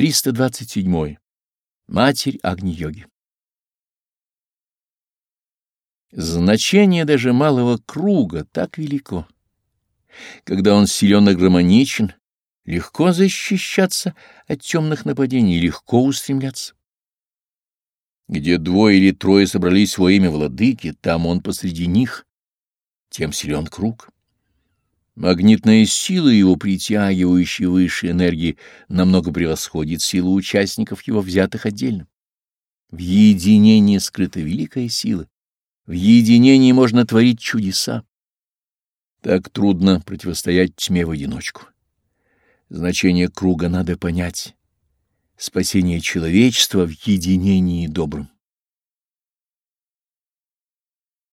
327. Матерь Агни-йоги. Значение даже малого круга так велико. Когда он силен и гармоничен, легко защищаться от темных нападений, легко устремляться. Где двое или трое собрались во имя владыки, там он посреди них, тем силен круг. Магнитная сила его, притягивающая высшие энергии, намного превосходит силу участников его, взятых отдельно. В единении скрыта великая сила. В единении можно творить чудеса. Так трудно противостоять тьме в одиночку. Значение круга надо понять. Спасение человечества в единении добром.